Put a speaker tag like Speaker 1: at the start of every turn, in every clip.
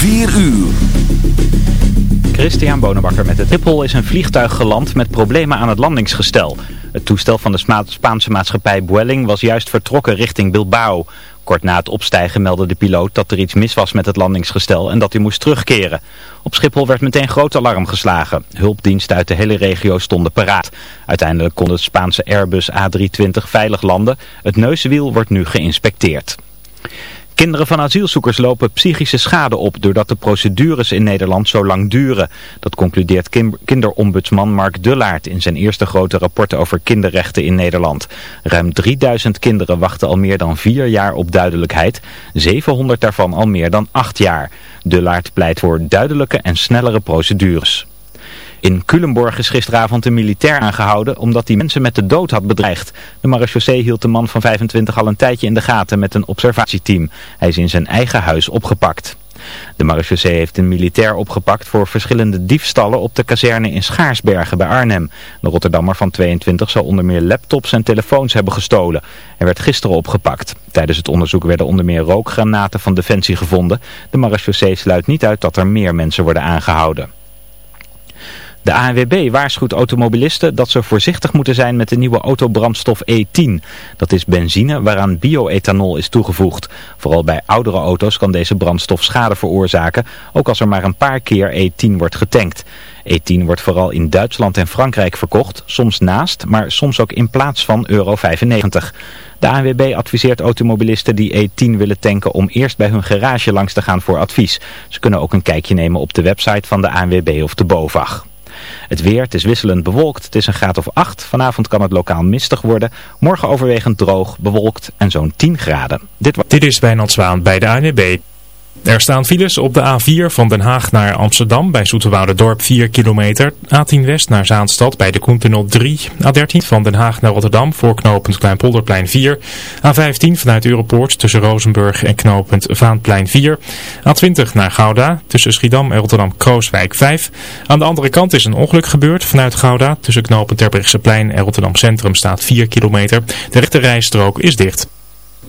Speaker 1: 4 uur.
Speaker 2: Christian Bonenbakker met het Schiphol is een vliegtuig geland met problemen aan het landingsgestel. Het toestel van de Spaanse maatschappij Vueling was juist vertrokken richting Bilbao. Kort na het opstijgen meldde de piloot dat er iets mis was met het landingsgestel en dat hij moest terugkeren. Op Schiphol werd meteen groot alarm geslagen. Hulpdiensten uit de hele regio stonden paraat. Uiteindelijk kon het Spaanse Airbus A320 veilig landen. Het neuswiel wordt nu geïnspecteerd. Kinderen van asielzoekers lopen psychische schade op doordat de procedures in Nederland zo lang duren. Dat concludeert kinderombudsman Mark Dullaert in zijn eerste grote rapport over kinderrechten in Nederland. Ruim 3000 kinderen wachten al meer dan vier jaar op duidelijkheid, 700 daarvan al meer dan acht jaar. Dullaert pleit voor duidelijke en snellere procedures. In Culemborg is gisteravond een militair aangehouden omdat hij mensen met de dood had bedreigd. De marechaussee hield de man van 25 al een tijdje in de gaten met een observatieteam. Hij is in zijn eigen huis opgepakt. De marechaussee heeft een militair opgepakt voor verschillende diefstallen op de kazerne in Schaarsbergen bij Arnhem. De Rotterdammer van 22 zou onder meer laptops en telefoons hebben gestolen. Hij werd gisteren opgepakt. Tijdens het onderzoek werden onder meer rookgranaten van Defensie gevonden. De marechaussee sluit niet uit dat er meer mensen worden aangehouden. De ANWB waarschuwt automobilisten dat ze voorzichtig moeten zijn met de nieuwe autobrandstof E10. Dat is benzine waaraan bioethanol is toegevoegd. Vooral bij oudere auto's kan deze brandstof schade veroorzaken, ook als er maar een paar keer E10 wordt getankt. E10 wordt vooral in Duitsland en Frankrijk verkocht, soms naast, maar soms ook in plaats van euro 95. De ANWB adviseert automobilisten die E10 willen tanken om eerst bij hun garage langs te gaan voor advies. Ze kunnen ook een kijkje nemen op de website van de ANWB of de BOVAG. Het weer, het is wisselend bewolkt, het is een graad of 8. Vanavond kan het lokaal mistig worden. Morgen overwegend droog, bewolkt en zo'n 10 graden.
Speaker 3: Dit, Dit is Wijnand Zwaan bij de ANWB. Er staan files op de A4 van Den Haag naar Amsterdam bij Dorp 4 kilometer. A10 West naar Zaanstad bij de Koentunnel 3. A13 van Den Haag naar Rotterdam voor knooppunt Kleinpolderplein 4. A15 vanuit Europoort tussen Rozenburg en knooppunt Vaanplein 4. A20 naar Gouda tussen Schiedam en Rotterdam-Krooswijk 5. Aan de andere kant is een ongeluk gebeurd vanuit Gouda. Tussen knooppunt Terbrechtseplein en Rotterdam Centrum staat 4 kilometer. De rechte rijstrook is dicht.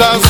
Speaker 4: estás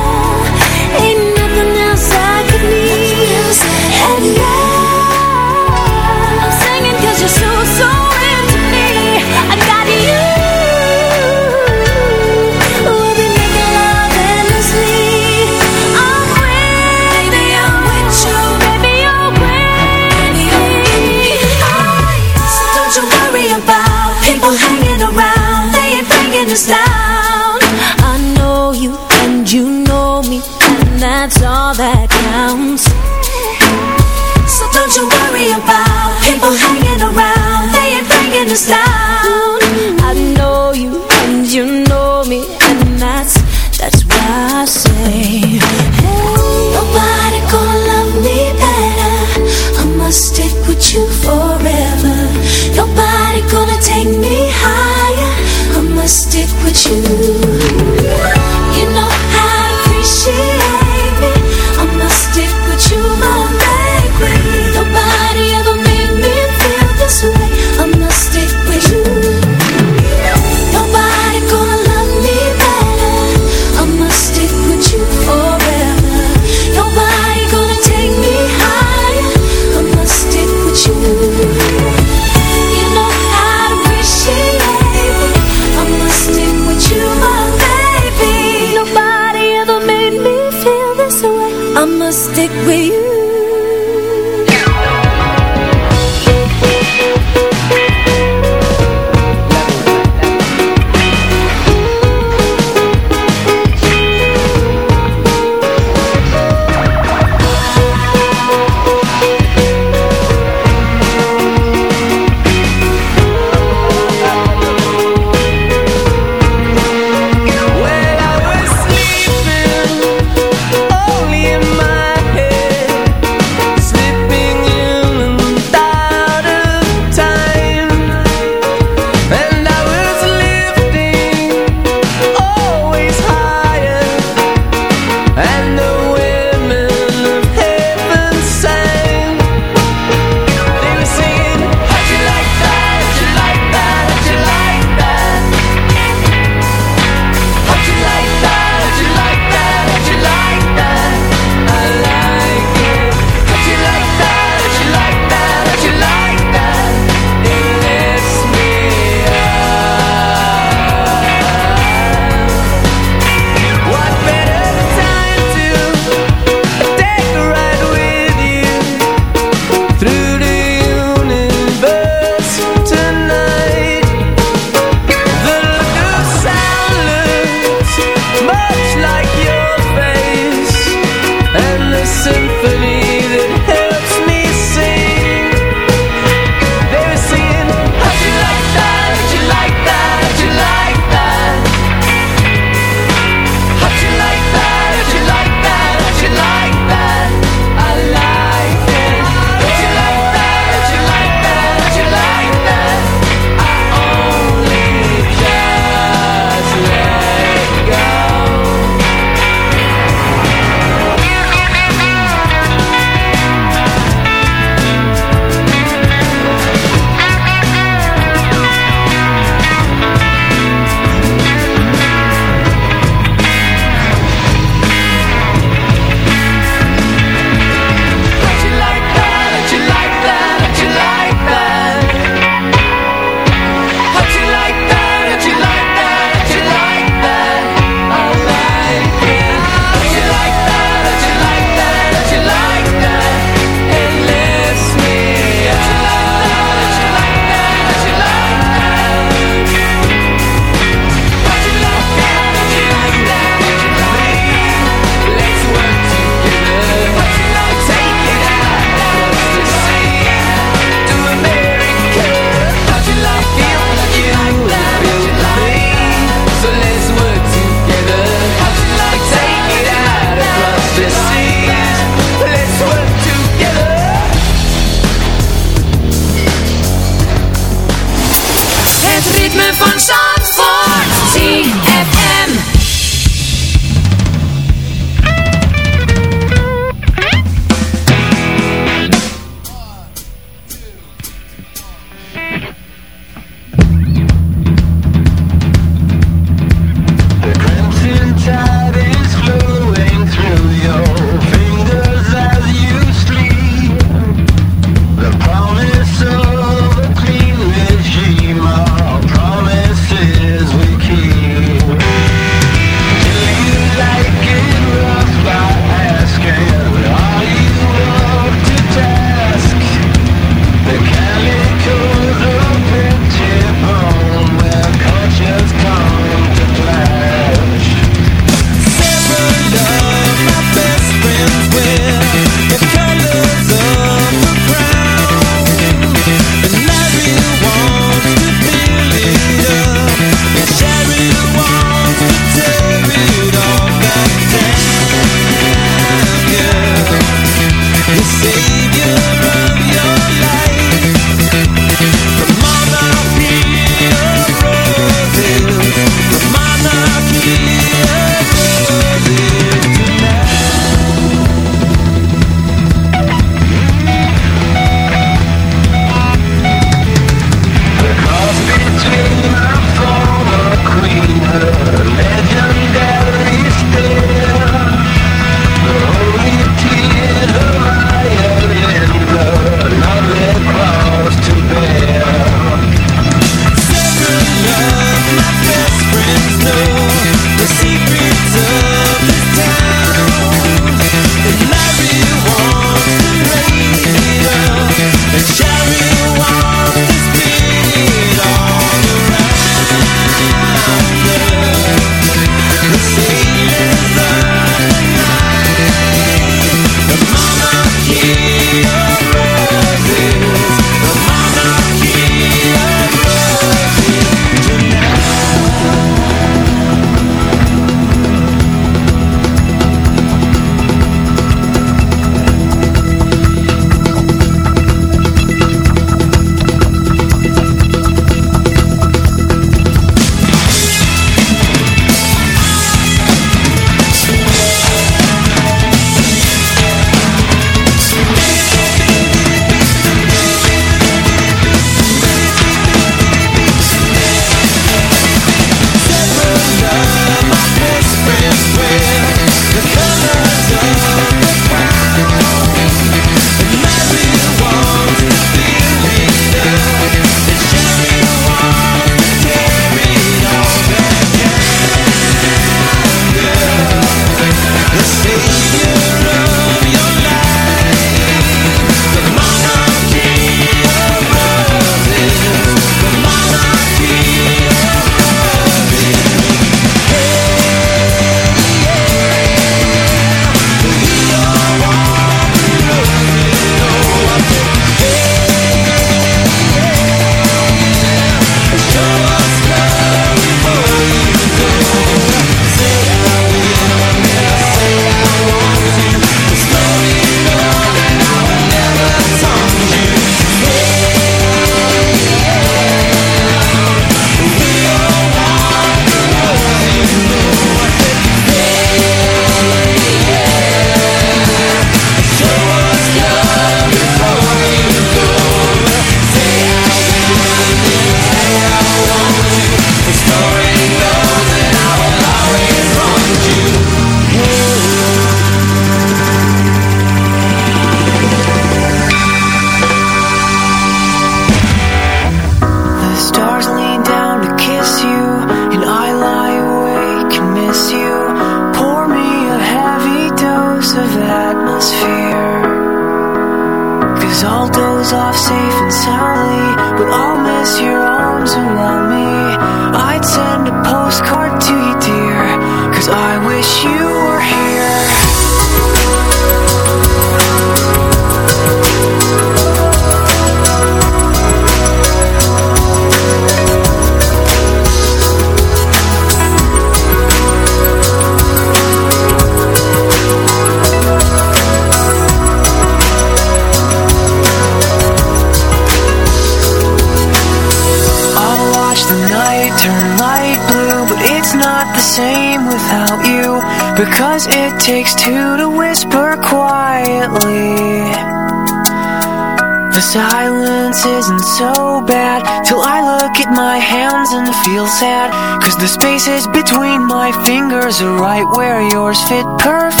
Speaker 4: are right where yours fit?
Speaker 1: Perfect.